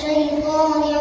这一波